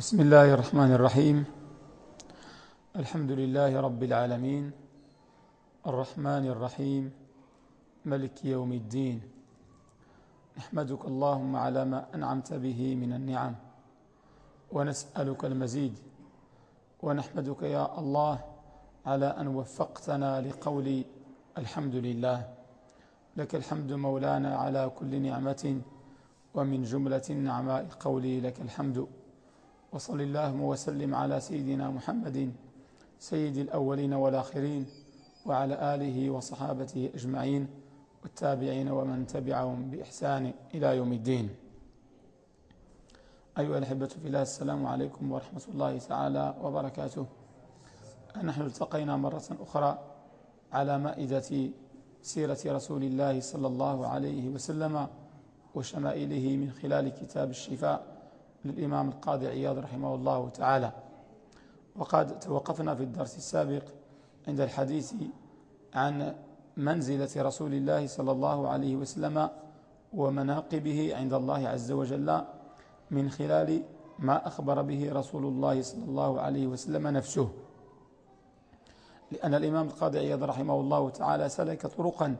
بسم الله الرحمن الرحيم. الحمد لله رب العالمين. الرحمن الرحيم. ملك يوم الدين. نحمدك اللهم على ما أنعمت به من النعم. ونسألك المزيد. ونحمدك يا الله على أن وفقتنا لقول الحمد لله. لك الحمد مولانا على كل نعمة. ومن جملة النعماء قولي لك الحمد. وصل اللهم وسلم على سيدنا محمد سيد الأولين والآخرين وعلى آله وصحابته أجمعين والتابعين ومن تبعهم بإحسان إلى يوم الدين. أيها الأحبة في الله السلام عليكم ورحمة الله تعالى وبركاته. نحن التقينا مرة أخرى على مائدة سيرة رسول الله صلى الله عليه وسلم وشمائله من خلال كتاب الشفاء. للإمام القاضي عياض رحمه الله تعالى. وقد توقفنا في الدرس السابق عند الحديث عن منزلة رسول الله صلى الله عليه وسلم ومناقبه عند الله عز وجل من خلال ما أخبر به رسول الله صلى الله عليه وسلم نفسه. لأن الإمام القاضي عياض رحمه الله تعالى سلك طرقا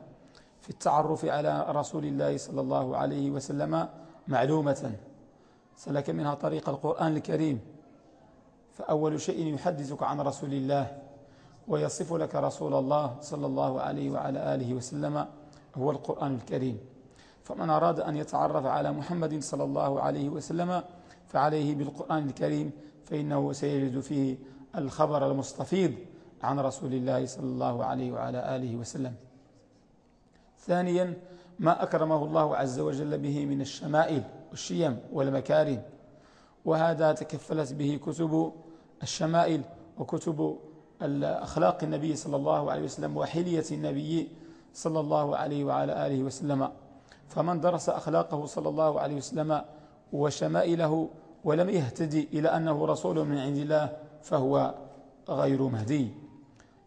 في التعرف على رسول الله صلى الله عليه وسلم معلومة. سلك منها طريق القرآن الكريم. فأول شيء يحدثك عن رسول الله ويصف لك رسول الله صلى الله عليه وعلى آله وسلم هو القرآن الكريم. فمن أراد أن يتعرف على محمد صلى الله عليه وسلم فعليه بالقرآن الكريم فإنه سيجد فيه الخبر المستفيض عن رسول الله صلى الله عليه وعلى آله وسلم. ثانيا ما أكرمه الله عز وجل به من الشمائل. والشيم والمكارم وهذا تكفلت به كتب الشمائل وكتب الأخلاق النبي صلى الله عليه وسلم وحلية النبي صلى الله عليه وعلى آله وسلم. فمن درس أخلاقه صلى الله عليه وسلم وشمائله ولم يهتدي إلى أنه رسول من عند الله فهو غير مهدي.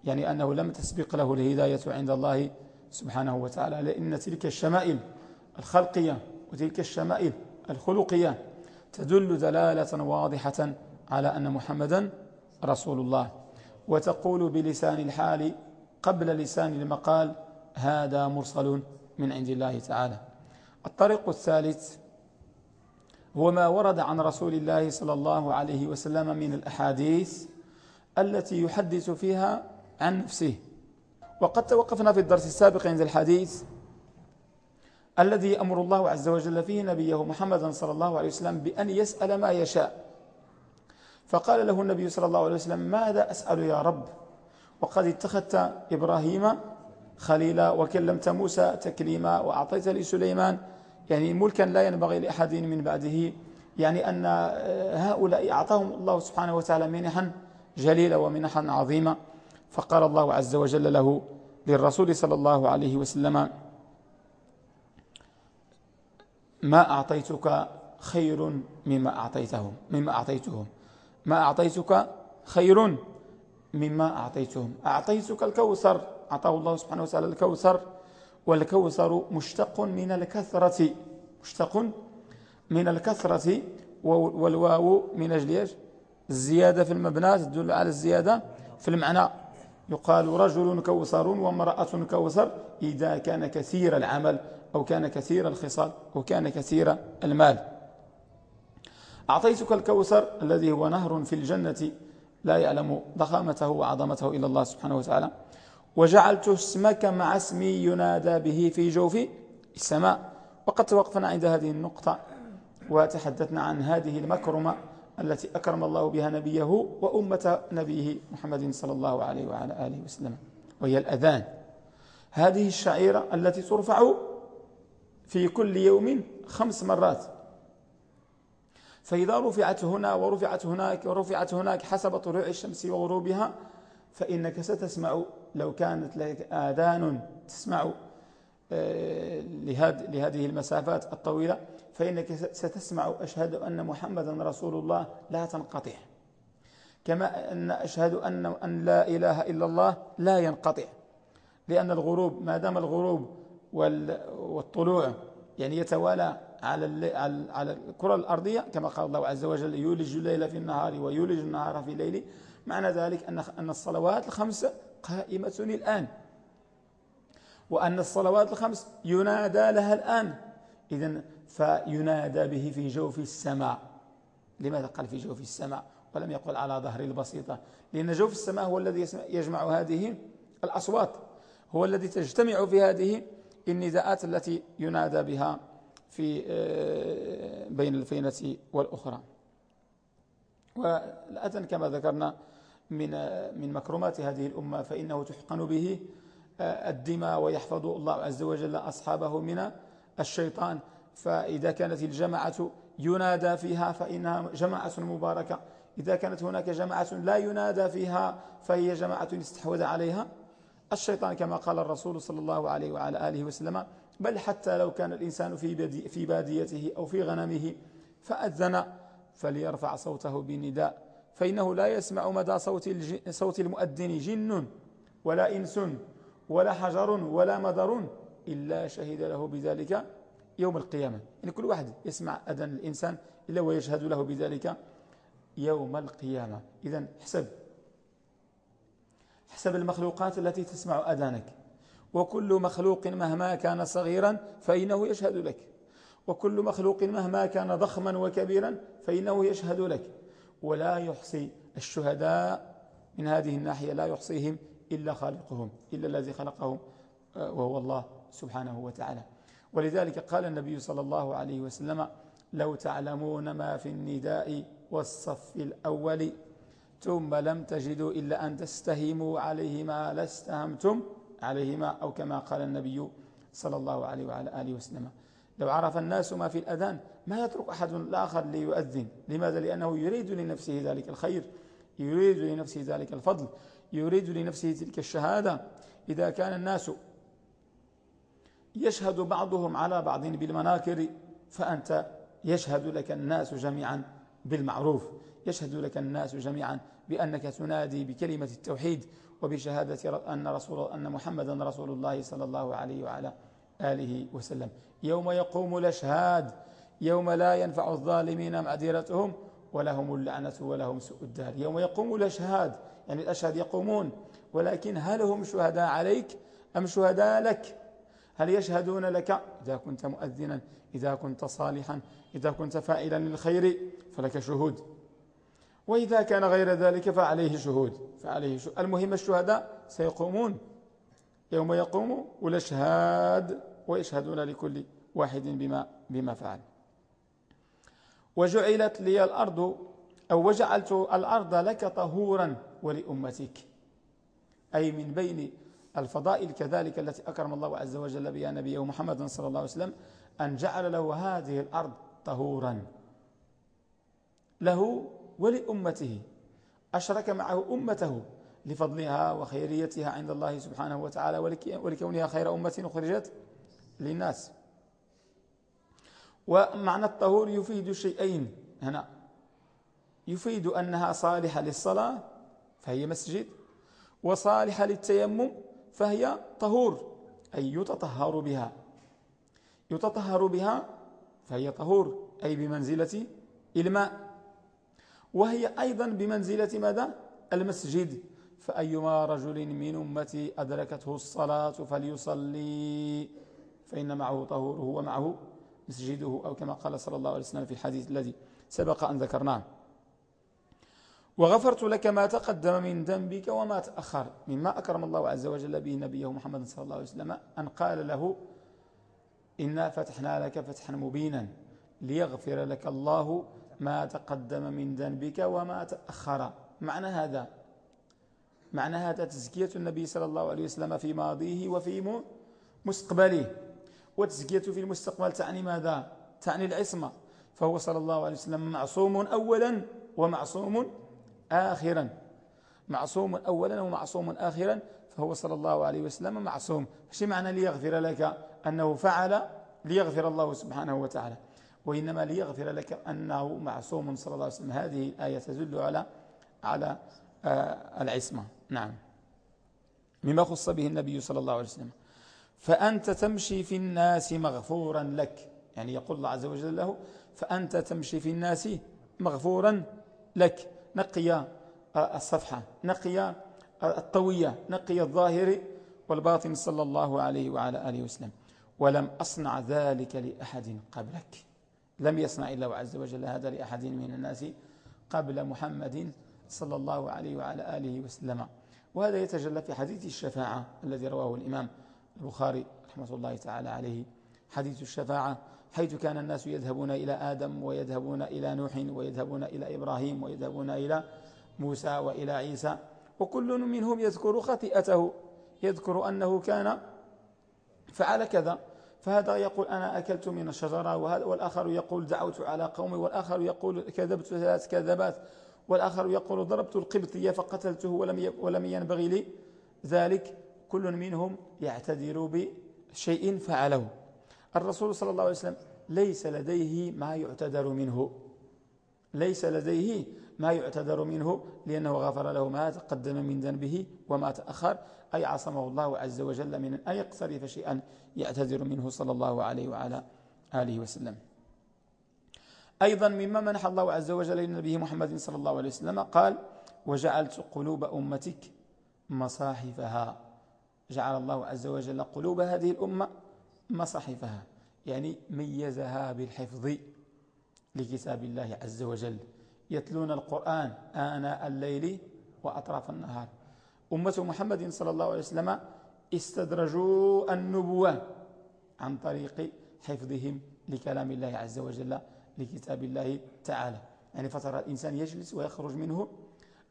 يعني أنه لم تسبق له الهداية عند الله سبحانه وتعالى لأن تلك الشمائل الخلقية وتلك الشمائل الخلقية تدل دلالة واضحة على أن محمدا رسول الله وتقول بلسان الحال قبل لسان المقال هذا مرسل من عند الله تعالى. الطريق الثالث هو ما ورد عن رسول الله صلى الله عليه وسلم من الأحاديث التي يحدث فيها عن نفسه. وقد توقفنا في الدرس السابق عند الحديث الذي أمر الله عز وجل فيه نبيه محمدا صلى الله عليه وسلم بأن يسأل ما يشاء. فقال له النبي صلى الله عليه وسلم ماذا أسأل يا رب؟ وقد اتخذت إبراهيم خليلا وكلمت موسى تكليما وأعطيت لسليمان. يعني ملكا لا ينبغي لأحد من بعده. يعني أن هؤلاء أعطاهم الله سبحانه وتعالى منحا جليلة ومنحا عظيمة فقال الله عز وجل له للرسول صلى الله عليه وسلم ما أعطيتك خير مما أعطيتهم مما أعطيتهم. ما أعطيتك خير مما أعطيتهم. أعطيتك الكوثر. أعطاه الله سبحانه وتعالى الكوثر. والكوثر مشتق من الكثرة. مشتق من الكثرة. والواو من أجل الزيادة في المبنى تدل على الزيادة في المعنى. يقال رجل كوثر وامرأة كوثر إذا كان كثير العمل. أو كان كثير الخصال أو كان كثير المال. أعطيتك الكوثر الذي هو نهر في الجنة لا يعلم ضخامته وعظمته إلا الله سبحانه وتعالى. وجعلت اسمك مع اسمي ينادى به في جوف السماء. وقد توقفنا عند هذه النقطة وتحدثنا عن هذه المكرمة التي أكرم الله بها نبيه وأمة نبيه محمد صلى الله عليه وعلى آله وسلم وهي الأذان. هذه الشعيرة التي ترفع في كل يوم خمس مرات. فإذا رفعت هنا ورفعت هناك ورفعت هناك حسب طلوع الشمس وغروبها فإنك ستسمع لو كانت لك آذان تسمع آه، لهذه المسافات الطويلة فإنك ستسمع أشهد أن محمدا رسول الله لا تنقطع. كما أن أشهد أن, أن لا إله إلا الله لا ينقطع. لأن الغروب ما دام الغروب والطلوع. يعني يتوالى على على الكرة الأرضية كما قال الله عز وجل يولج الليل في النهار ويولج النهار في الليل. معنى ذلك أن أن الصلوات الخمس قائمة الآن وأن الصلوات الخمس ينادى لها الآن. إذا فينادى به في جوف السماء. لماذا قال في جوف السماء؟ ولم يقل على ظهر البسيطة. لأن جوف السماء هو الذي يجمع هذه الأصوات. هو الذي تجتمع في هذه النداءات التي ينادى بها في آه، بين الفينة والأخرى. والأذن كما ذكرنا من من مكرمات هذه الأمة فإنه تحقن به آه، الدماء ويحفظ الله عز وجل أصحابه من الشيطان. فإذا كانت الجماعة ينادى فيها فإنها جماعة مباركة. إذا كانت هناك جماعة لا ينادى فيها فهي جماعة استحوذ عليها. الشيطان كما قال الرسول صلى الله عليه وعلى آله وسلم بل حتى لو كان الإنسان في, في باديته أو في غنمه فأذن فليرفع صوته بنداء. فإنه لا يسمع مدى صوت, صوت المؤذن جن ولا إنس ولا حجر ولا مدر إلا شهد له بذلك يوم القيامة. يعني كل واحد يسمع أذن الإنسان إلا ويشهد له بذلك يوم القيامة. إذا حسب حسب المخلوقات التي تسمع أذانك. وكل مخلوق مهما كان صغيرا فإنه يشهد لك. وكل مخلوق مهما كان ضخما وكبيرا فإنه يشهد لك. ولا يحصي الشهداء من هذه الناحية لا يحصيهم إلا خالقهم إلا الذي خلقهم آه، وهو الله سبحانه وتعالى. ولذلك قال النبي صلى الله عليه وسلم لو تعلمون ما في النداء والصف الأول ثم لم تجدوا إلا أن تستهموا عليهما لاستهمتم عليهما أو كما قال النبي صلى الله عليه وعلى آله وسلم. لو عرف الناس ما في الأذان ما يترك أحد الآخر ليؤذن. لماذا؟ لأنه يريد لنفسه ذلك الخير يريد لنفسه ذلك الفضل يريد لنفسه تلك الشهادة. إذا كان الناس يشهد بعضهم على بعض بالمناكر فأنت يشهد لك الناس جميعا بالمعروف. يشهد لك الناس جميعا بأنك تنادي بكلمة التوحيد وبشهادة أن, رسول أن محمدا رسول الله صلى الله عليه وعلى آله وسلم. يوم يقوم الأشهاد يوم لا ينفع الظالمين معذرتهم ولهم اللعنة ولهم سوء الدار يوم يقوم الأشهاد يعني الأشهاد يقومون ولكن هل هم شهداء عليك أم شهداء لك؟ هل يشهدون لك؟ إذا كنت مؤذنا إذا كنت صالحا إذا كنت فاعلا للخير فلك شهود. وإذا كان غير ذلك فعليه شهود فعليه شهود. المهم الشهداء سيقومون. يوم يقوم والأشهاد ويشهدون لكل واحد بما, بما فعل. وجعلت لي الأرض أو وجعلت الأرض لك طهورا ولأمتك. أي من بين الفضائل كذلك التي أكرم الله عز وجل بها نبيه محمد صلى الله عليه وسلم أن جعل له هذه الأرض طهورا. له ولأمته. أشرك معه أمته لفضلها وخيريتها عند الله سبحانه وتعالى ولكونها خير أمة أخرجت للناس. ومعنى الطهور يفيد شيئين هنا. يفيد أنها صالحة للصلاة فهي مسجد وصالحة للتيمم فهي طهور أي يتطهر بها. يتطهر بها فهي طهور أي بمنزلة إلماء. وهي أيضا بمنزلة ماذا؟ المسجد. فأيما رجل من أمتي أدركته الصلاة فليصلي فإن معه طهوره ومعه مسجده أو كما قال صلى الله عليه وسلم في الحديث الذي سبق أن ذكرناه. وغفرت لك ما تقدم من ذنبك وما تأخر مما أكرم الله عز وجل به نبيه محمد صلى الله عليه وسلم أن قال له إنا فتحنا لك فتحا مبينا ليغفر لك الله ما تقدم من ذنبك وما تأخر. معنى هذا. معنى هذا تزكية النبي صلى الله عليه وسلم في ماضيه وفي مستقبله. وتزكية في المستقبل تعني ماذا؟ تعني العصمة. فهو صلى الله عليه وسلم معصوم أولا ومعصوم آخرا. معصوم أولا ومعصوم آخرا. فهو صلى الله عليه وسلم معصوم. شو معنى ليغفر لك؟ أنه فعل ليغفر الله سبحانه وتعالى. وإنما ليغفر لك أنه معصوم صلى الله عليه وسلم. هذه الآية تدل على على آه، العصمة. نعم. مما خص به النبي صلى الله عليه وسلم. فأنت تمشي في الناس مغفورا لك. يعني يقول الله عز وجل له فأنت تمشي في الناس مغفورا لك. نقي الصفحة نقي الطوية نقي الظاهر والباطن صلى الله عليه وعلى آله وسلم. ولم أصنع ذلك لأحد قبلك. لم يصنع الله عز وجل هذا لأحد من الناس قبل محمد صلى الله عليه وعلى آله وسلم. وهذا يتجلى في حديث الشفاعة الذي رواه الإمام البخاري رحمة الله تعالى عليه. حديث الشفاعة حيث كان الناس يذهبون إلى آدم ويذهبون إلى نوح ويذهبون إلى إبراهيم ويذهبون إلى موسى وإلى عيسى وكل منهم يذكر خطيئته يذكر أنه كان فعل كذا. فهذا يقول أنا أكلت من الشجرة والآخر يقول دعوت على قومي والآخر يقول كذبت ثلاث كذبات والآخر يقول ضربت القبطية فقتلته ولم ولم ينبغي لي ذلك. كل منهم يعتذر بشيء فعله. الرسول صلى الله عليه وسلم ليس لديه ما يعتذر منه ليس لديه ما يعتذر منه لأنه غفر له ما تقدم من ذنبه وما تأخر. أي عصمه الله عز وجل من أن يقترف شيئا يعتذر منه صلى الله عليه وعلى آله وسلم. أيضا مما منح الله عز وجل لنبيه محمد صلى الله عليه وسلم قال وجعلت قلوب أمتك مصاحفها. جعل الله عز وجل قلوب هذه الأمة مصاحفها يعني ميزها بالحفظ لكتاب الله عز وجل. يتلون القرآن آناء الليل وأطراف النهار. أمة محمد صلى الله عليه وسلم استدرجوا النبوة عن طريق حفظهم لكلام الله عز وجل لكتاب الله تعالى. يعني فترى الإنسان يجلس ويخرج منه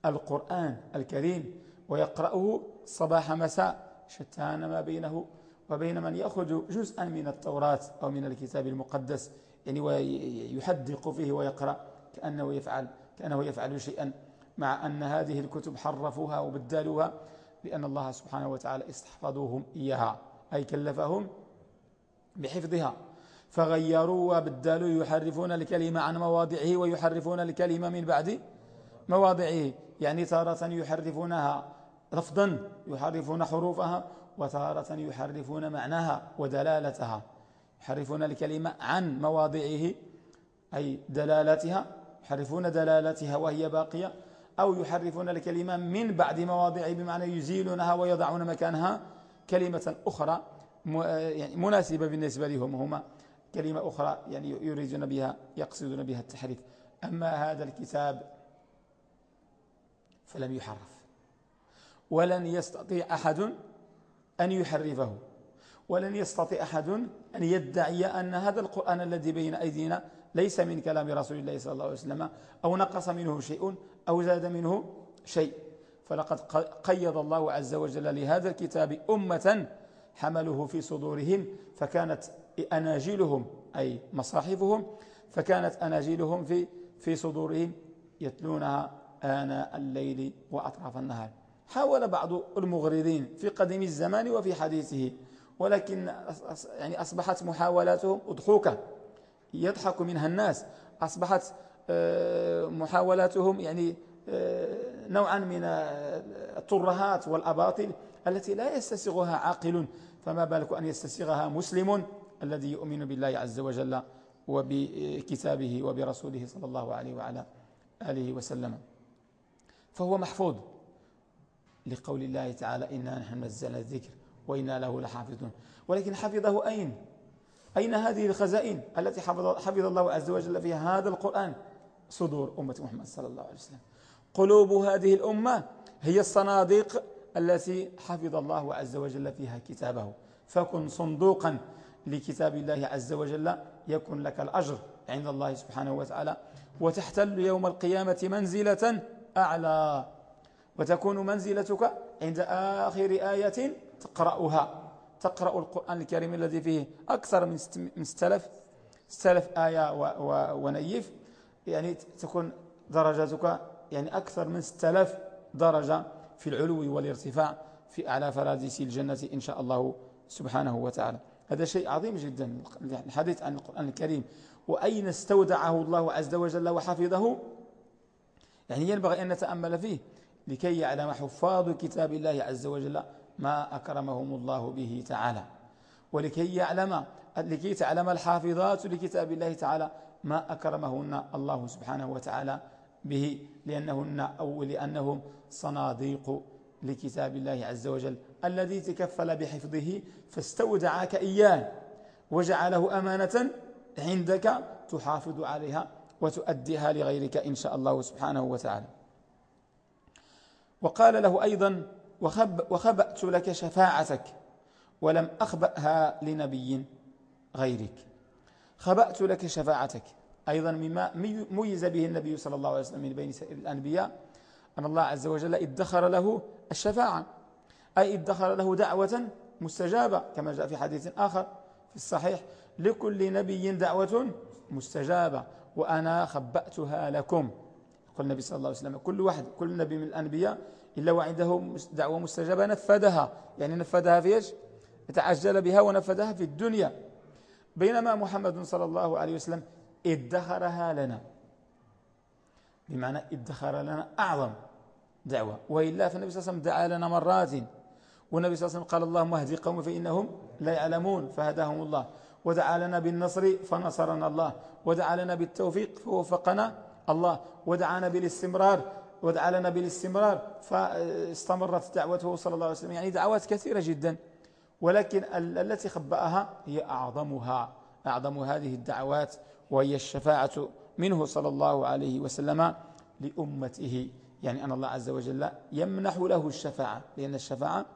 القرآن الكريم ويقرأه صباح مساء شتان ما بينه وبين من يأخذ جزءا من التوراة أو من الكتاب المقدس. يعني ويحدق فيه ويقرأ كأنه يفعل كأنه يفعل شيئا. مع أن هذه الكتب حرفوها وبدلوها لأن الله سبحانه وتعالى استحفظوهم إياها. أي كلفهم بحفظها. فغيروا وبدلوا يحرفون الكلمة عن مواضعه ويحرفون الكلمة من بعد مواضعه. يعني تارة يحرفونها لفظا يحرفون حروفها وتارة يحرفون معناها ودلالتها. يحرفون الكلمة عن مواضعه أي دلالتها يحرفون دلالتها وهي باقية. أو يحرفون الكلمة من بعد مواضعه بمعنى يزيلونها ويضعون مكانها كلمة أخرى يعني مناسبة بالنسبة لهم هما كلمة أخرى يعني يريدون بها يقصدون بها التحريف. أما هذا الكتاب فلم يحرف. ولن يستطيع أحد أن يحرفه. ولن يستطيع أحد أن يدعي أن هذا القرآن الذي بين أيدينا ليس من كلام رسول الله صلى الله عليه وسلم أو نقص منه شيء أو زاد منه شيء. فلقد قيض الله عز وجل لهذا الكتاب أمة حملوه في صدورهم فكانت أناجيلهم أي مصاحفهم فكانت أناجيلهم في في صدورهم يتلونها آناء الليل وأطراف النهار. حاول بعض المغرضين في قديم الزمان وفي حديثه ولكن يعني أصبحت محاولاتهم أضحوكا يضحك منها الناس. أصبحت آه، محاولاتهم يعني آه، نوعا من الترهات والأباطل التي لا يستسغها عاقل. فما بالك أن يستسغها مسلم الذي يؤمن بالله عز وجل وبكتابه وبرسوله صلى الله عليه وعلى آله وسلم. فهو محفوظ. لقول الله تعالى إنا نحن نزلنا الذكر وإنا له لحافظون. ولكن حفظه أين؟ أين هذه الخزائن التي حفظ, حفظ الله عز وجل فيها؟ هذا القرآن. صدور أمة محمد صلى الله عليه وسلم. قلوب هذه الأمة هي الصناديق التي حفظ الله عز وجل فيها كتابه. فكن صندوقا لكتاب الله عز وجل يكن لك الأجر عند الله سبحانه وتعالى. وتحتل يوم القيامة منزلة أعلى. وتكون منزلتك عند آخر آية تقرأها. تقرأ القرآن الكريم الذي فيه أكثر من 6000 6000 آية ونيف. يعني تكون درجاتك يعني أكثر من 6000 درجة في العلو والارتفاع في أعلى فراديس الجنة إن شاء الله سبحانه وتعالى. هذا شيء عظيم جدا. الحديث عن القرآن الكريم. وأين استودعه الله عز وجل وحفظه؟ يعني ينبغي أن نتأمل فيه. لكي يعلم حفاظ كتاب الله عز وجل ما أكرمهم الله به تعالى. ولكي يعلم لكي تعلم الحافظات لكتاب الله تعالى ما أكرمهن الله سبحانه وتعالى به لأنهن أو لأنهم صناديق لكتاب الله عز وجل الذي تكفل بحفظه فاستودعك إياه وجعله أمانة عندك تحافظ عليها وتؤديها لغيرك إن شاء الله سبحانه وتعالى. وقال له أيضا وخب وخبأت لك شفاعتك ولم أخبأها لنبي غيرك. خبأت لك شفاعتك. أيضا مما ميز به النبي صلى الله عليه وسلم من بين سائر الأنبياء أن الله عز وجل ادخر له الشفاعة. أي ادخر له دعوة مستجابة كما جاء في حديث آخر في الصحيح لكل نبي دعوة مستجابة وأنا خبأتها لكم. يقول النبي صلى الله عليه وسلم كل واحد كل نبي من الأنبياء إلا وعنده دعوة مستجابة نفذها. يعني نفذها في إيش؟ تعجل بها ونفذها في الدنيا. بينما محمد صلى الله عليه وسلم ادخرها لنا. بمعنى ادخر لنا أعظم دعوة. وإلا فالنبي صلى الله عليه وسلم دعا لنا مرات. والنبي صلى الله عليه وسلم قال اللهم اهدي قوم فإنهم لا يعلمون. فهداهم الله. ودعا لنا بالنصر فنصرنا الله. ودعا لنا بالتوفيق فوفقنا الله. ودعانا بالاستمرار ودعا لنا بالاستمرار فاستمرت دعوته صلى الله عليه وسلم. يعني دعوات كثيرة جدا ولكن التي خبأها هي أعظمها. أعظم هذه الدعوات وهي الشفاعة منه صلى الله عليه وسلم لأمته. يعني أن الله عز وجل يمنح له الشفاعة. لأن الشفاعة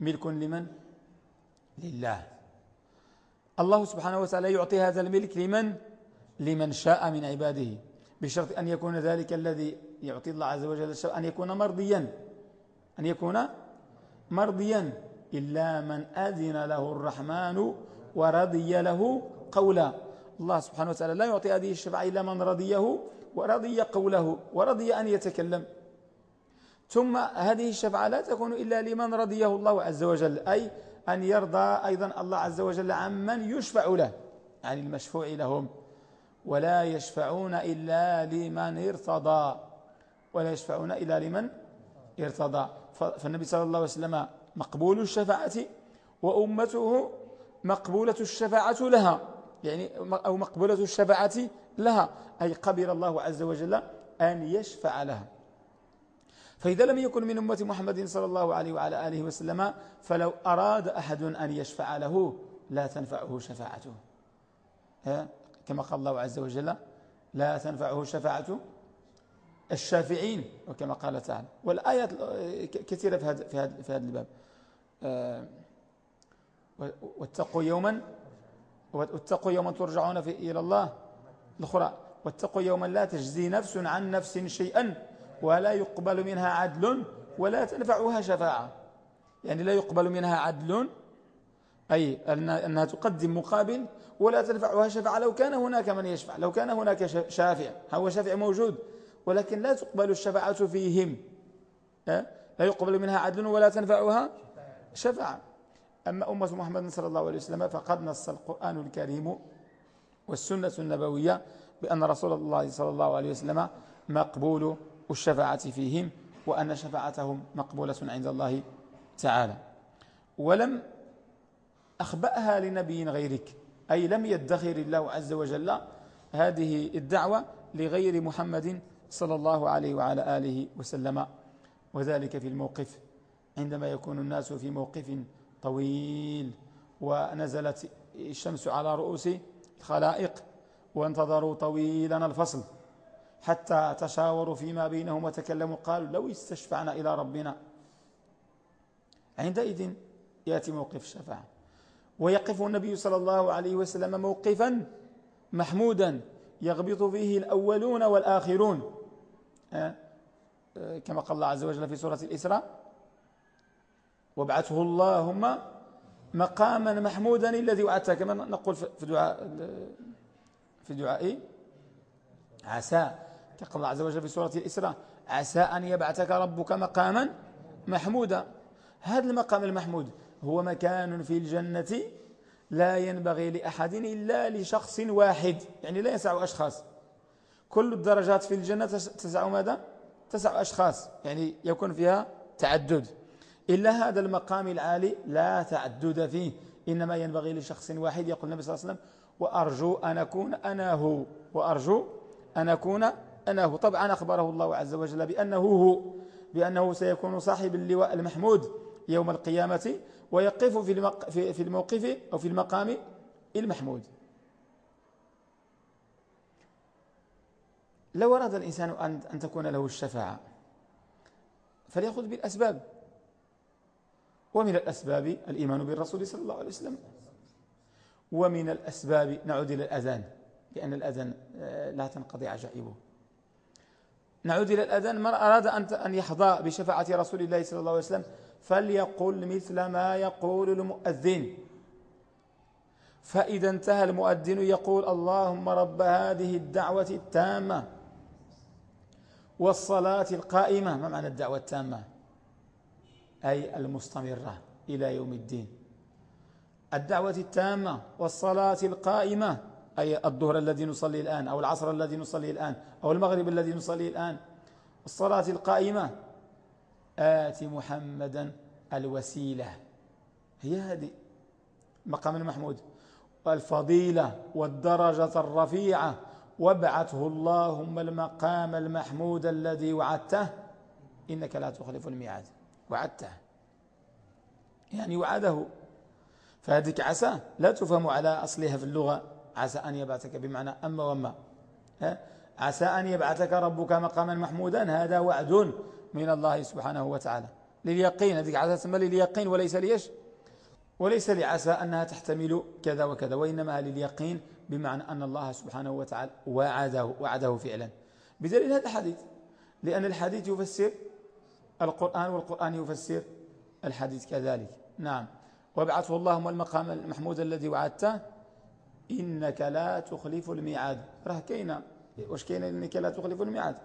ملك لمن؟ لله. الله سبحانه وتعالى يعطي هذا الملك لمن؟ لمن شاء من عباده. بشرط أن يكون ذلك الذي يعطي الله عز وجل الشفاعة أن يكون مرضيا. أن يكون مرضيا. إلا من أذن له الرحمن ورضي له قولا. الله سبحانه وتعالى لا يعطي هذه الشفاعة إلا من رضيه ورضي قوله ورضي أن يتكلم. ثم هذه الشفاعة لا تكون إلا لمن رضيه الله عز وجل أي أن يرضى أيضا الله عز وجل عمن يشفع له يعني المشفوع لهم. ولا يشفعون إلا لمن ارتضى. ولا يشفعون إلا لمن ارتضى. فالنبي صلى الله عليه وسلم مقبول الشفاعة وأمته مقبولة الشفاعة لها. يعني أو مقبولة الشفاعة لها. أي قبل الله عز وجل أن يشفع لها. فإذا لم يكن من أمة محمد صلى الله عليه وعلى آله وسلم فلو أراد أحد أن يشفع له لا تنفعه شفاعته. كما قال الله عز وجل لا تنفعه شفاعة الشافعين. وكما قال تعالى والآيات كثيرة في هذا في هذا في هذا الباب. آه، واتقوا يوما واتقوا يوما ترجعون في إلى الله. الأخرى واتقوا يوما لا تجزي نفس عن نفس شيئا ولا يقبل منها عدل ولا تنفعها شفاعة. يعني لا يقبل منها عدل أي أنها تقدم مقابل ولا تنفعها شفاعة لو كان هناك من يشفع لو كان هناك شافع هو شافع موجود ولكن لا تقبل الشفاعة فيهم. لا يقبل منها عدل ولا تنفعها شفاعة. أما أمة محمد صلى الله عليه وسلم فقد نص القرآن الكريم والسنة النبوية بأن رسول الله صلى الله عليه وسلم مقبول الشفاعة فيهم وأن شفاعتهم مقبولة عند الله تعالى. ولم أخبأها لنبي غيرك. أي لم يدخر الله عز وجل هذه الدعوة لغير محمد صلى الله عليه وعلى آله وسلم. وذلك في الموقف. عندما يكون الناس في موقف طويل ونزلت الشمس على رؤوس الخلائق وانتظروا طويلا الفصل حتى تشاوروا فيما بينهم وتكلموا قالوا لو استشفعنا إلى ربنا. عندئذ يأتي موقف الشفاعة ويقف النبي صلى الله عليه وسلم موقفا محمودا يغبط فيه الأولون والآخرون. كما قال الله عز وجل في سورة الإسراء وابعثه اللهم مقاما محمودا الذي وعدته. كما نقول في دعاء في دعاء عسى. كقال الله عز وجل في سورة الإسراء عسى أن يبعثك ربك مقاما محمودا. هذا المقام المحمود هو مكان في الجنة لا ينبغي لأحد إلا لشخص واحد. يعني لا يسع أشخاص. كل الدرجات في الجنة تسع ماذا؟ تسع أشخاص. يعني يكون فيها تعدد. إلا هذا المقام العالي لا تعدد فيه. إنما ينبغي لشخص واحد يقول النبي صلى الله عليه وسلم وأرجو أن أكون أنا هو وأرجو أن أكون أنا هو طبعا أخبره الله عز وجل بأنه هو بأنه سيكون صاحب اللواء المحمود يوم القيامة. ويقف في في الموقف أو في المقام المحمود. لو أراد الإنسان أن تكون له الشفاعة فليأخذ بالأسباب. ومن الأسباب الإيمان بالرسول صلى الله عليه وسلم. ومن الأسباب نعود إلى الأذان لأن الأذان آه، لا تنقضي عجائبه. نعود إلى الأذان من أراد أن يحظى بشفاعة رسول الله صلى الله عليه وسلم فليقل مثل ما يقول المؤذن. فإذا انتهى المؤذن يقول اللهم رب هذه الدعوة التامة والصلاة القائمة. ما معنى الدعوة التامة؟ أي المستمرة إلى يوم الدين. الدعوة التامة والصلاة القائمة أي الظهر الذي نصلي الآن أو العصر الذي نصلي الآن أو المغرب الذي نصلي الآن. الصلاة القائمة آت محمدا الوسيلة. هي هذه مقام المحمود. والفضيلة والدرجة الرفيعة. وابعثه اللهم المقام المحمود الذي وعدته. إنك لا تخلف الميعاد. وعدته. يعني وعده. فهذه عسى. لا تفهم على أصلها في اللغة. عسى أن يبعثك بمعنى أما وما عسى أن يبعثك ربك مقاما محمودا. هذا وعد. من الله سبحانه وتعالى. لليقين هذه عسى تسمى لليقين وليس ليش؟ وليس لعسى أنها تحتمل كذا وكذا وإنما لليقين بمعنى أن الله سبحانه وتعالى وعده, وعده فعلا. بدليل هذا الحديث لأن الحديث يفسر القرآن والقرآن يفسر الحديث كذلك. نعم. وابعثه اللهم المقام المحمود الذي وعدته. إنك لا تخلف الميعاد. راه كاينة. واش كاينة إنك لا تخلف الميعاد؟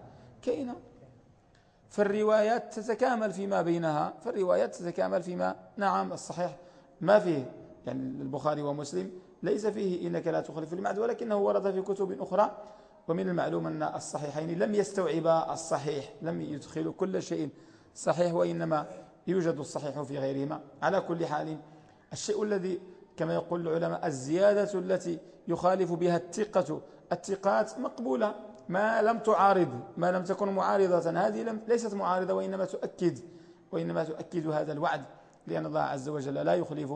كاينة. فالروايات تتكامل فيما بينها فالروايات تتكامل فيما نعم الصحيح ما فيه يعني البخاري ومسلم ليس فيه إنك لا تخلف الميعاد ولكنه ورد في كتب أخرى ومن المعلوم أن الصحيحين لم يستوعبا الصحيح لم يدخلوا كل شيء صحيح وإنما يوجد الصحيح في غيرهما. على كل حال الشيء الذي كما يقول العلماء الزيادة التي يخالف بها الثقة الثقات مقبولة. ما لم تعارض ما لم تكن معارضة. هذه لم ليست معارضة وإنما تؤكد وإنما تؤكد هذا الوعد لأن الله عز وجل لا يخلف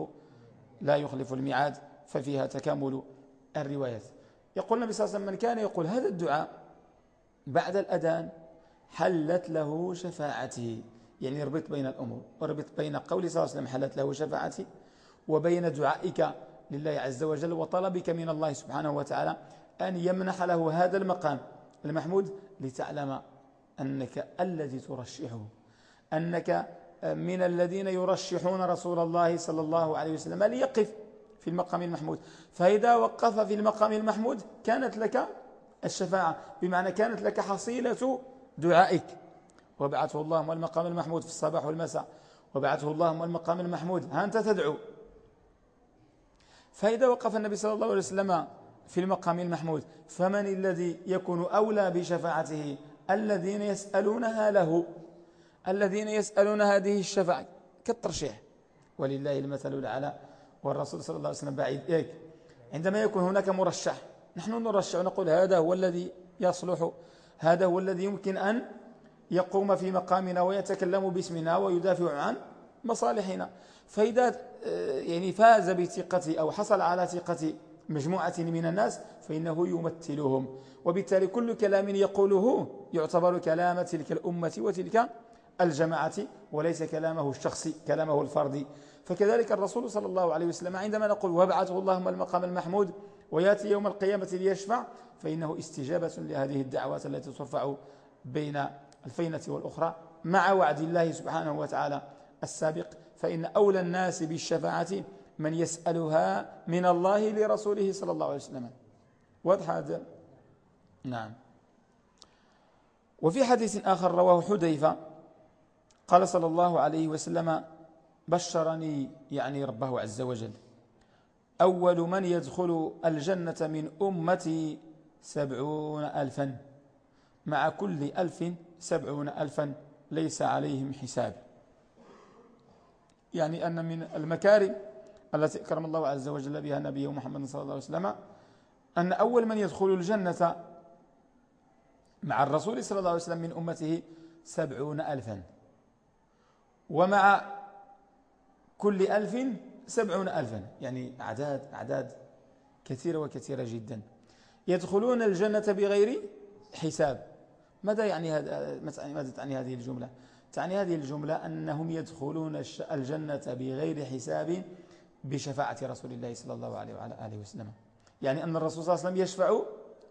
لا يخلف الميعاد ففيها تكامل الروايات. يقول النبي صلى الله عليه وسلم من كان يقول هذا الدعاء بعد الأذان حلت له شفاعته. يعني ربط بين الأمور وربط بين قول صلى الله عليه وسلم حلت له شفاعتي وبين دعائك لله عز وجل وطلبك من الله سبحانه وتعالى أن يمنح له هذا المقام. المحمود لتعلم أنك الذي ترشحه. أنك من الذين يرشحون رسول الله صلى الله عليه وسلم ليقف في المقام المحمود. فإذا وقف في المقام المحمود كانت لك الشفاعة. بمعنى كانت لك حصيلة دعائك. وبعثه اللهم المقام المحمود في الصباح والمساء. وبعثه اللهم المقام المحمود. ها أنت تدعو. فإذا وقف النبي صلى الله عليه وسلم في المقام المحمود فمن الذي يكون أولى بشفاعته؟ الذين يسألونها له. الذين يسألون هذه الشفاعة كالترشيح. ولله المثل الأعلى والرسول صلى الله عليه وسلم بعيد. إيك عندما يكون هناك مرشح نحن نرشح ونقول هذا هو الذي يصلح هذا هو الذي يمكن أن يقوم في مقامنا ويتكلم باسمنا ويدافع عن مصالحنا. فإذا آه، يعني فاز بثقة أو حصل على ثقة مجموعة من الناس فإنه يمثلهم. وبالتالي كل كلام يقوله يعتبر كلام تلك الأمة وتلك الجماعة وليس كلامه الشخصي كلامه الفردي. فكذلك الرسول صلى الله عليه وسلم عندما نقول وابعثه اللهم المقام المحمود ويأتي يوم القيامة ليشفع فإنه استجابة لهذه الدعوات التي ترفع بين الفينة والأخرى مع وعد الله سبحانه وتعالى السابق. فإن أولى الناس بالشفاعة من يسألها من الله لرسوله صلى الله عليه وسلم. واضح هذا نعم. وفي حديث آخر رواه حذيفة قال صلى الله عليه وسلم بشرني يعني ربه عز وجل. أول من يدخل الجنة من أمتي سبعون ألفا. مع كل ألف سبعون ألفا ليس عليهم حساب. يعني أن من المكارم التي أكرم الله عز وجل بها نبيه محمد صلى الله عليه وسلم أن أول من يدخل الجنة مع الرسول صلى الله عليه وسلم من أمته سبعون ألفا. ومع كل ألف سبعون ألفا. يعني أعداد أعداد كثيرة وكثيرة جدا. يدخلون الجنة بغير حساب. ماذا يعني هذا؟ ماذا تعني هذه الجملة؟ تعني هذه الجملة أنهم يدخلون الجنة بغير حساب بشفاعة رسول الله صلى الله عليه وعلى آله وسلم. يعني أن الرسول صلى الله عليه وسلم يشفع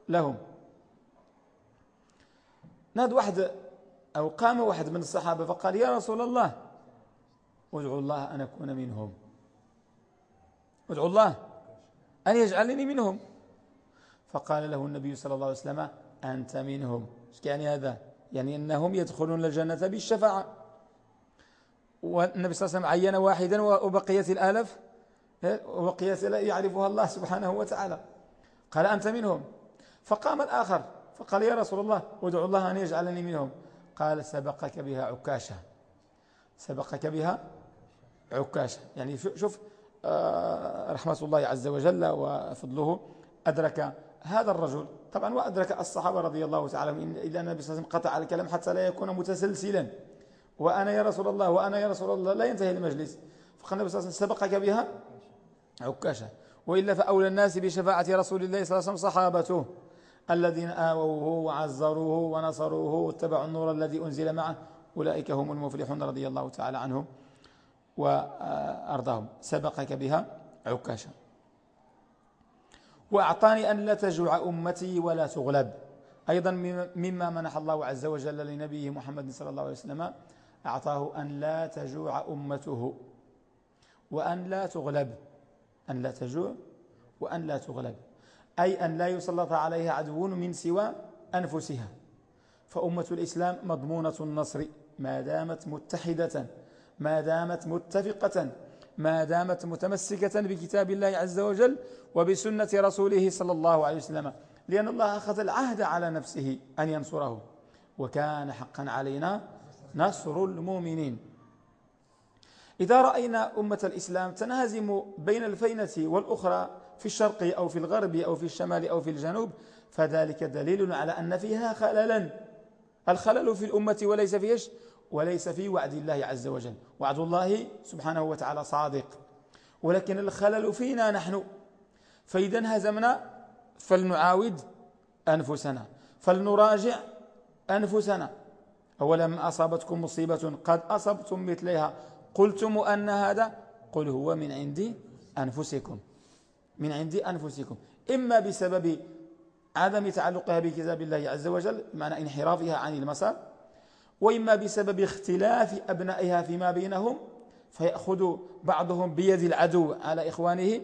لهم. ناد واحد أو قام واحد من الصحابة فقال يا رسول الله ادعو الله أن أكون منهم. ادعو الله أن يجعلني منهم. فقال له النبي صلى الله عليه وسلم أنت منهم. يعني هذا؟ يعني أنهم يدخلون الجنة بالشفاعة. والنبي صلى الله عليه وسلم عين واحدا وبقية الآلف وبقية يعرفها الله سبحانه وتعالى. قال أنت منهم. فقام الآخر فقال يا رسول الله ادعو الله أن يجعلني منهم. قال سبقك بها عكاشة. سبقك بها عكاشة. يعني شوف آه، رحمة الله عز وجل وفضله أدرك هذا الرجل. طبعا وأدرك الصحابة رضي الله تعالى إلا النبي صلى الله عليه وسلم قطع الكلام حتى لا يكون متسلسلا. وأنا يا رسول الله وأنا يا رسول الله لا ينتهي المجلس. فقال النبي صلى الله عليه وسلم سبقك بها عكاشة. وإلا فأولى الناس بشفاعة رسول الله صلى الله عليه وسلم صحابته الذين آووه وعزروه ونصروه واتبعوا النور الذي أنزل معه. أولئك هم المفلحون رضي الله تعالى عنهم وأرضاهم. سبقك بها عكاشا وأعطاني أن لا تجوع أمتي ولا تغلب. أيضا مما منح الله عز وجل لنبيه محمد صلى الله عليه وسلم أعطاه أن لا تجوع أمته وأن لا تغلب. أن لا تجوع وأن لا تغلب أي أن لا يسلط عليها عدو من سوى أنفسها. فأمة الإسلام مضمونة النصر ما دامت متحدة ما دامت متفقة ما دامت متمسكة بكتاب الله عز وجل وبسنة رسوله صلى الله عليه وسلم لأن الله أخذ العهد على نفسه أن ينصره. وكان حقا علينا نصر المؤمنين. إذا رأينا أمة الإسلام تنهزم بين الفينة والأخرى في الشرق أو في الغرب أو في الشمال أو في الجنوب فذلك دليل على أن فيها خللا. الخلل في الأمة وليس في وليس في وعد الله عز وجل. وعد الله سبحانه وتعالى صادق. ولكن الخلل فينا نحن. فإذا انهزمنا فلنعاود أنفسنا. فلنراجع أنفسنا. أولم أصابتكم مصيبة؟ قد أصبتم مثلها. قلتم أن هذا؟ قل هو من عند أنفسكم. من عند أنفسكم. إما بسبب عدم تعلقها بكتاب الله عز وجل بمعنى انحرافها عن المسار وإما بسبب اختلاف أبنائها فيما بينهم فيأخذ بعضهم بيد العدو على إخوانه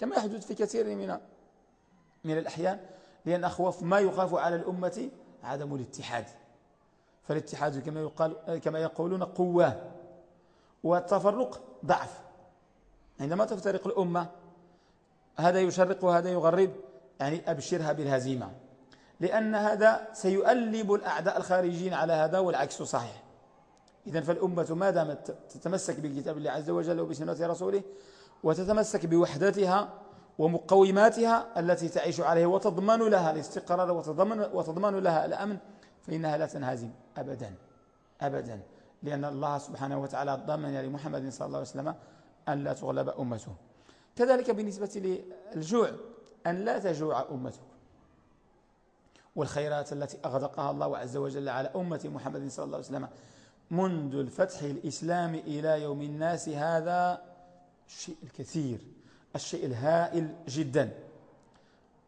كما يحدث في كثير من من الأحيان لأن أخوف ما يخاف على الأمة عدم الاتحاد. فالاتحاد كما, يقال كما يقولون قوة. والتفرق ضعف. عندما تفترق الأمة هذا يشرق وهذا يغرب يعني أبشرها بالهزيمة. لأن هذا سيؤلب الأعداء الخارجين على هذا والعكس صحيح. إذا فالأمة ما دامت تتمسك بالكتاب الله عز وجل وبسنة رسوله وتتمسك بوحدتها ومقوماتها التي تعيش عليه وتضمن لها الاستقرار وتضمن, وتضمن لها الأمن فإنها لا تنهزم أبدا. أبدا. لأن الله سبحانه وتعالى ضمن لمحمد صلى الله عليه وسلم أن لا تغلب أمته. كذلك بالنسبة للجوع أن لا تجوع أمته والخيرات التي أغدقها الله عز وجل على أمة محمد صلى الله عليه وسلم منذ الفتح الإسلام إلى يوم الناس هذا الشيء الكثير الشيء الهائل جدا.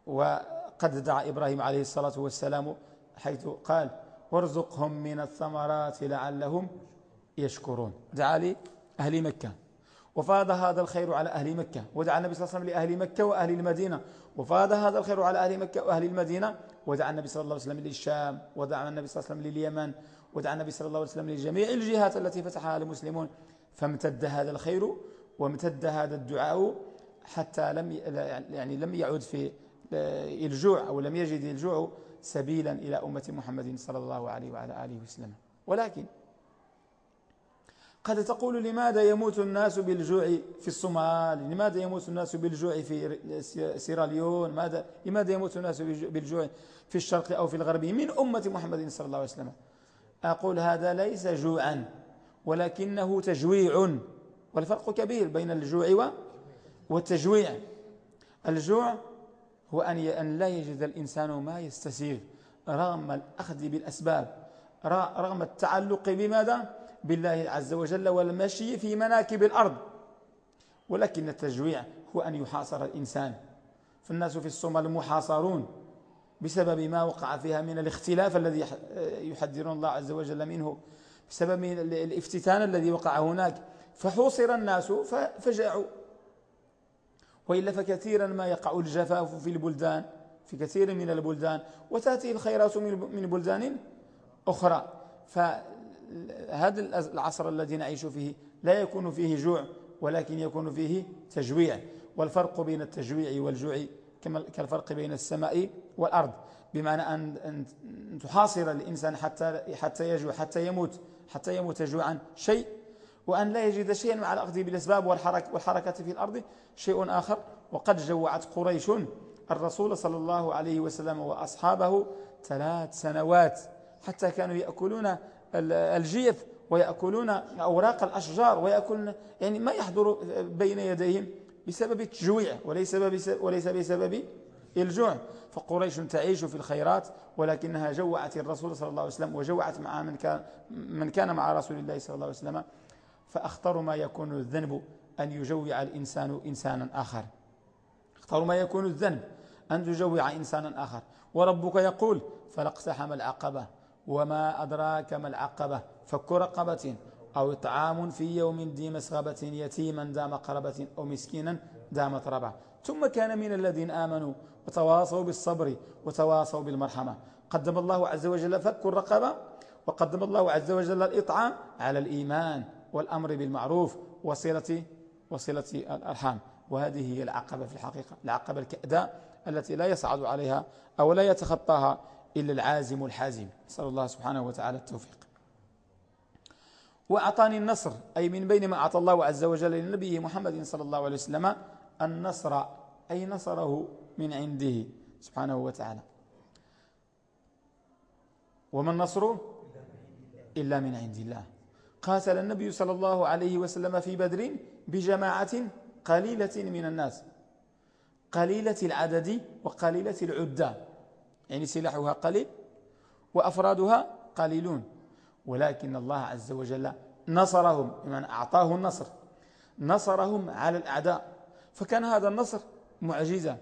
وقد دعا إبراهيم عليه الصلاة والسلام حيث قال وارزقهم من الثمرات لعلهم يشكرون. دعا لأهل مكة. وفاض هذا الخير على أهل مكة. ودعا النبي صلى الله عليه وسلم لأهل مكة وأهل المدينة. وفاض هذا الخير على أهل مكة وأهل المدينة. ودعا النبي صلى الله عليه وسلم للشام. ودعا النبي صلى الله عليه وسلم لليمن. ودعا النبي صلى الله عليه وسلم لجميع الجهات التي فتحها المسلمون فامتد هذا الخير وامتد هذا الدعاء حتى لم يعني لم يعود في إلجوع أو لم يجد إلجوع سبيلا إلى أمة محمد صلى الله عليه وعلى آله وسلم. ولكن قد تقول لماذا يموت الناس بالجوع في الصومال؟ لماذا يموت الناس بالجوع في سيراليون ماذا لماذا يموت الناس بالجوع في الشرق أو في الغرب من أمة محمد صلى الله عليه وسلم؟ أقول هذا ليس جوعا ولكنه تجويع والفرق كبير بين الجوع والتجويع. الجوع هو أن لا يجد الإنسان ما يستسيغ رغم الأخذ بالأسباب رغم التعلق بماذا؟ بالله عز وجل والمشي في مناكب الأرض. ولكن التجويع هو أن يحاصر الإنسان. فالناس في الصومال محاصرون بسبب ما وقع فيها من الاختلاف الذي يحذرون الله عز وجل منه بسبب الافتتان الذي وقع هناك. فحوصر الناس فجاعوا وإلا فكثيرا ما يقع الجفاف في البلدان في كثير من البلدان وتأتي الخيرات من بلدان أخرى. فهذا العصر الذي نعيش فيه لا يكون فيه جوع ولكن يكون فيه تجويع. والفرق بين التجويع والجوع كالفرق بين السماء والأرض. بمعنى أن تحاصر الإنسان حتى حتى يجوع حتى يموت حتى يموت جوعا. شيء وأن لا يجد شيئا مع الأخذ بالأسباب والحركة, والحركة في الأرض شيء آخر. وقد جوعت قريش الرسول صلى الله عليه وسلم وأصحابه ثلاث سنوات حتى كانوا يأكلون الجيف ويأكلون أوراق الأشجار ويأكلون يعني ما يحضر بين يديهم بسبب التجويع وليس, وليس بسبب الجوع. فقريش تعيش في الخيرات ولكنها جوعت الرسول صلى الله عليه وسلم وجوعت مع من كان, من كان مع رسول الله صلى الله عليه وسلم. فأخطر ما يكون الذنب أن يجوع الإنسان إنسانا آخر. أخطر ما يكون الذنب أن تجوع إنسانا آخر. وربك يقول فلاقتحم العقبة وما أدراك ما العقبة فك رقبة أو إطعام في يوم ذي مسغبة يتيما ذا مقربة أو مسكينا ذا مطربة. ثم كان من الذين آمنوا وتواصوا بالصبر وتواصوا بالمرحمة. قدم الله عز وجل فك الرقبة وقدم الله عز وجل الإطعام على الإيمان. والأمر بالمعروف وصلة وصلة الأرحام. وهذه هي العقبة في الحقيقة العقبة الكأداء التي لا يصعد عليها أو لا يتخطاها إلا العازم الحازم. نسأل الله سبحانه وتعالى التوفيق. وأعطاني النصر أي من بين ما أعطى الله عز وجل لنبيه محمد صلى الله عليه وسلم النصر أي نصره من عنده سبحانه وتعالى. وما النصر؟ إلا من عند الله. قاتل النبي صلى الله عليه وسلم في بدر بجماعة قليلة من الناس. قليلة العدد وقليلة العدة. يعني سلاحها قليل وأفرادها قليلون. ولكن الله عز وجل نصرهم بمن أعطاه النصر نصرهم على الأعداء. فكان هذا النصر معجزة.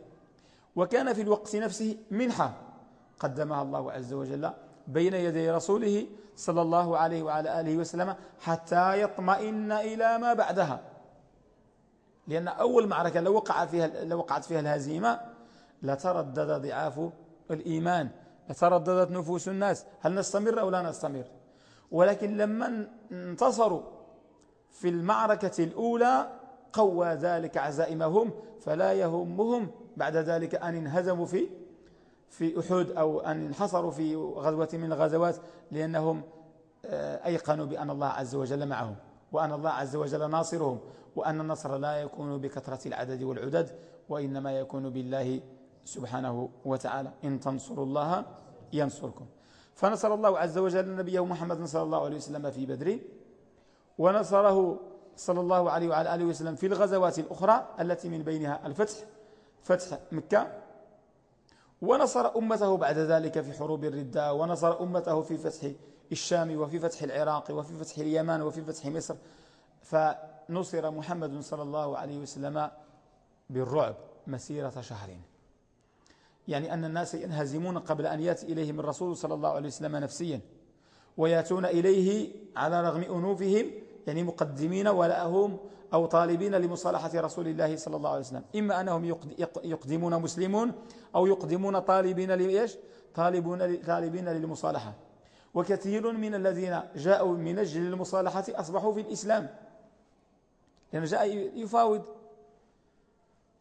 وكان في الوقت نفسه منحة. قدمها الله عز وجل بين يدي رسوله صلى الله عليه وعلى آله وسلم حتى يطمئن إلى ما بعدها. لأن أول معركة لو, وقع فيها لو وقعت فيها الهزيمة لتردد ضعاف الإيمان لترددت نفوس الناس. هل نستمر أو لا نستمر؟ ولكن لما انتصروا في المعركة الأولى قوى ذلك عزائمهم فلا يهمهم بعد ذلك أن انهزموا في في أحد أو أن انحصروا في غزوة من الغزوات لأنهم آه، أيقنوا بأن الله عز وجل معهم وأن الله عز وجل ناصرهم وأن النصر لا يكون بكثرة العدد والعدد وإنما يكون بالله سبحانه وتعالى. إن تنصروا الله ينصركم. فنصر الله عز وجل نبيه محمد صلى الله عليه وسلم في بدر ونصره صلى الله عليه وعلى آله وسلم في الغزوات الأخرى التي من بينها الفتح فتح مكة ونصر أمته بعد ذلك في حروب الردة ونصر أمته في فتح الشام وفي فتح العراق وفي فتح اليمن وفي فتح مصر. فنصر محمد صلى الله عليه وسلم بالرعب مسيرة شهرين يعني أن الناس ينهزمون قبل أن يأتي إليهم الرسول صلى الله عليه وسلم نفسيا ويأتون إليه على رغم أنوفهم يعني مقدمين ولأهم أو طالبين لمصالحة رسول الله صلى الله عليه وسلم. إما أنهم يقدمون مسلمون أو يقدمون طالبين لإيش طالبون طالبين للمصالحة. وكثير من الذين جاءوا من أجل المصالحة أصبحوا في الإسلام. لأنه جاء يفاوض.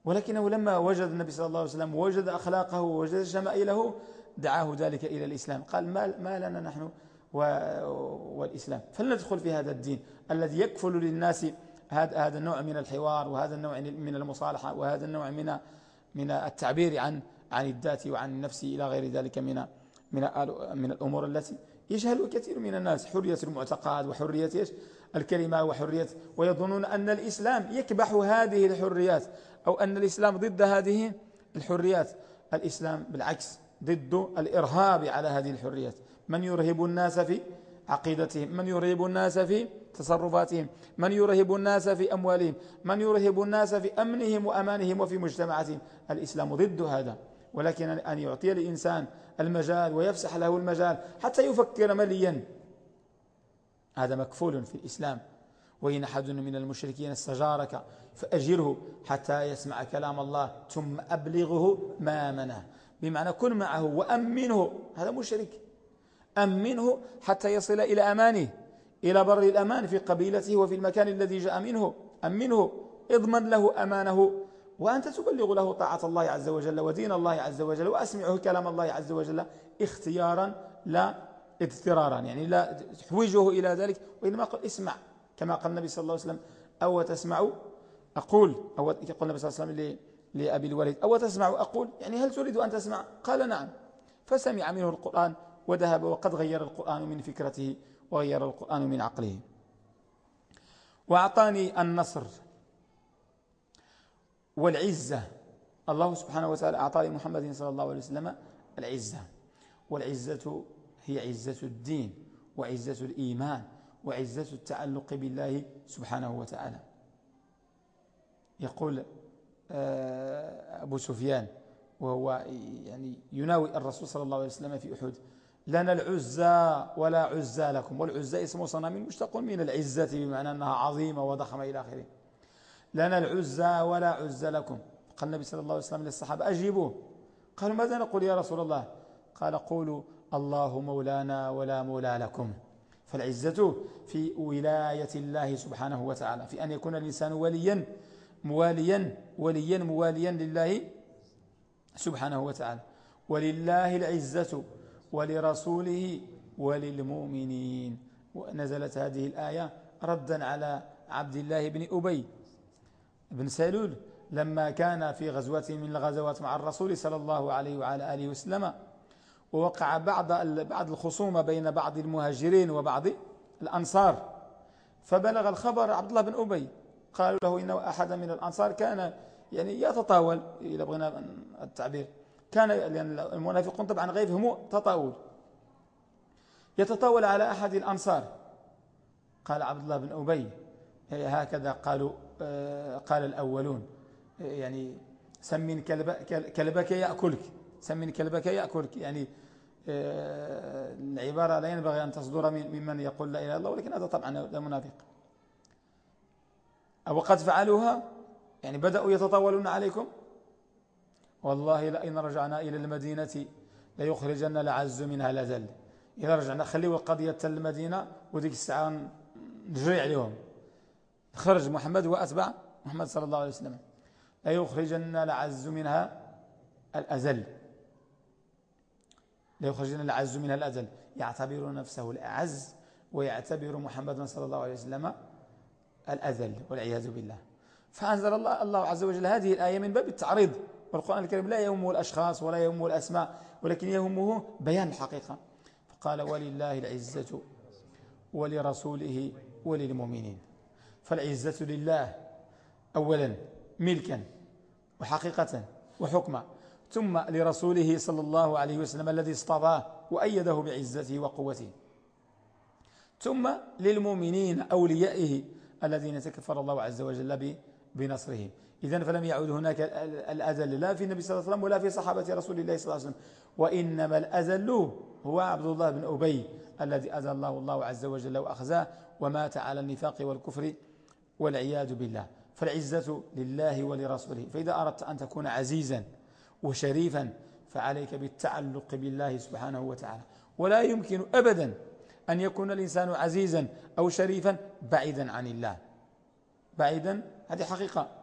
ولكنه لما وجد النبي صلى الله عليه وسلم وجد أخلاقه ووجد شمائله دعاه ذلك إلى الإسلام. قال ما, ما لنا نحن والإسلام. فلندخل في هذا الدين. الذي يكفل للناس هذا هذا النوع من الحوار وهذا النوع من المصالحة وهذا النوع من من التعبير عن عن الذات وعن النفس إلى غير ذلك من من من الأمور التي يجهل كثير من الناس. حرية المعتقد وحرية الكلمة وحرية ويظنون أن الإسلام يكبح هذه الحريات أو أن الإسلام ضد هذه الحريات. الإسلام بالعكس ضد الإرهاب على هذه الحريات. من يرهب الناس في عقيدتهم؟ من يرهب الناس في تصرفاتهم. من يرهب الناس في أموالهم من يرهب الناس في أمنهم وأمانهم وفي مجتمعاتهم. الإسلام ضد هذا ولكن أن يعطي الإنسان المجال ويفسح له المجال حتى يفكر مليا هذا مكفول في الإسلام. وإن أحد من المشركين استجارك فأجره حتى يسمع كلام الله ثم أبلغه ما منه. بمعنى كن معه وأمنه هذا مشرك. أمنه حتى يصل إلى أمانه. إلى بر الأمان في قبيلته وفي المكان الذي جاء منه أمنه اضمن له أمانه. وأنت تبلغ له طاعة الله عز وجل ودين الله عز وجل وأسمعه كلام الله عز وجل اختيارا لا اضطرارا يعني لا تحوجه إلى ذلك. وإنما قل اسمع كما قال النبي صلى الله عليه وسلم أو تسمع أقول أو يقول النبي صلى الله عليه وسلم لأبي الوليد أو تسمع أقول يعني هل تريد أن تسمع؟ قال نعم. فسمع منه القرآن وذهب وقد غير القرآن من فكرته. وغير القرآن من عقله. وأعطاني النصر والعزة. الله سبحانه وتعالى أعطى لمحمد صلى الله عليه وسلم العزة. والعزة هي عزة الدين وعزة الإيمان وعزة التعلق بالله سبحانه وتعالى. يقول آه، أبو سفيان وهو يعني يناوي الرسول صلى الله عليه وسلم في أحد لنا العزى ولا عزى لكم والعزى اسم صنم مشتق من العزة بمعنى أنها عظيمة وضخمة إلى آخره. لنا العزى ولا عزى لكم. قال النبي صلى الله عليه وسلم للصحابة أجيبوه قالوا ماذا نقول يا رسول الله؟ قال قولوا الله مولانا ولا مولى لكم. فالعزة في ولاية الله سبحانه وتعالى في أن يكون الإنسان وليا مواليا وليا مواليا لله سبحانه وتعالى. ولله العزة. ولرسوله وللمؤمنين. ونزلت هذه الآية ردا على عبد الله بن أبي بن سلول لما كان في غزوة من الغزوات مع الرسول صلى الله عليه وعلى آله وسلم ووقع بعض بعض الخصومة بين بعض المهاجرين وبعض الأنصار. فبلغ الخبر عبد الله بن أبي قالوا له إنه أحد من الأنصار كان يعني يتطاول. إذا بغينا التعبير. كان لأن المنافقون طبعا غير هم تطاول. يتطاول على أحد الأنصار. قال عبد الله بن أبي هكذا قالوا آه، قال الأولون. يعني سمين كلبك يأكلك. سمين كلبك يأكلك. يعني آه، العبارة لا ينبغي أن تصدر ممن يقول لا إله إلا الله ولكن هذا طبعا منافق أو قد فعلوها؟ يعني بدأوا يتطاولون عليكم؟ والله لئن رجعنا إلى المدينة ليخرجن العز منها لذل إذا رجعنا خليوا القضية المدينة وديك الساعة نجري عليهم. خرج محمد وأتبع محمد صلى الله عليه وسلم. ليخرجن العز منها الأزل ليخرجن العز منها الأزل يعتبر نفسه الأعز ويعتبر محمد صلى الله عليه وسلم الأذل والعياذ بالله. فأنزل الله, الله عز وجل هذه الآية من باب التعريض. والقرآن الكريم لا يهمه الأشخاص ولا يهمه الأسماء ولكن يهمه بيان الحقيقة. فقال ولله العزة ولرسوله وللمؤمنين. فالعزة لله أولا ملكا وحقيقة وحكما ثم لرسوله صلى الله عليه وسلم الذي اصطفاه وأيده بعزته وقوته. ثم للمؤمنين أوليائه الذين تكفر الله عز وجل بنصرهم. إذا فلم يعود هناك الأذل لا في النبي صلى الله عليه وسلم ولا في صحابة رسول الله صلى الله عليه وسلم. وإنما الأذل هو عبد الله بن أبي الذي أذى الله الله عز وجل وأخزاه ومات على النفاق والكفر والعياذ بالله. فالعزة لله ولرسوله. فإذا أردت أن تكون عزيزا وشريفا فعليك بالتعلق بالله سبحانه وتعالى. ولا يمكن أبدا أن يكون الإنسان عزيزا أو شريفا بعيدا عن الله. بعيدا هذه حقيقة.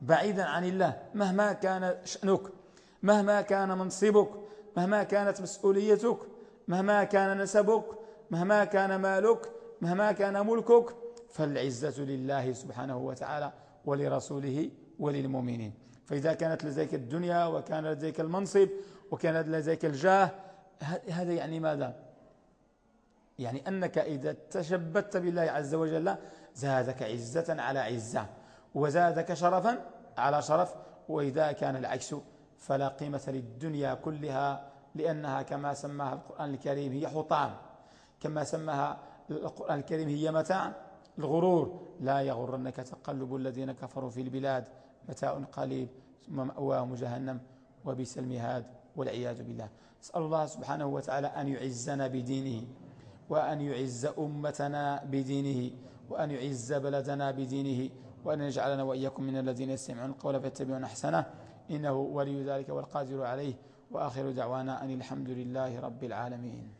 بعيدا عن الله مهما كان شأنك مهما كان منصبك مهما كانت مسؤوليتك مهما كان نسبك مهما كان مالك مهما كان ملكك فالعزة لله سبحانه وتعالى ولرسوله وللمؤمنين. فإذا كانت لديك الدنيا وكان لديك المنصب وكان لديك الجاه هذا يعني ماذا؟ يعني أنك إذا تشبت بالله عز وجل زادك عزة على عزة. وزادك شرفا على شرف وإذا كان العكس فلا قيمة للدنيا كلها لأنها كما سماها القرآن الكريم هي حطام كما سماها القرآن الكريم هي متاع الغرور. لا يغرنك تقلب الذين كفروا في البلاد متاع قليل ثم مأواهم جهنم وبئس المهاد والعياذ بالله. أسأل الله سبحانه وتعالى أن يعزنا بدينه وأن يعز أمتنا بدينه وأن يعز بلدنا بدينه وأن يجعلنا وإياكم من الذين يستمعون القول فيتبعون أحسنه. إنه ولي ذلك والقادر عليه. وآخر دعوانا أن الحمد لله رب العالمين.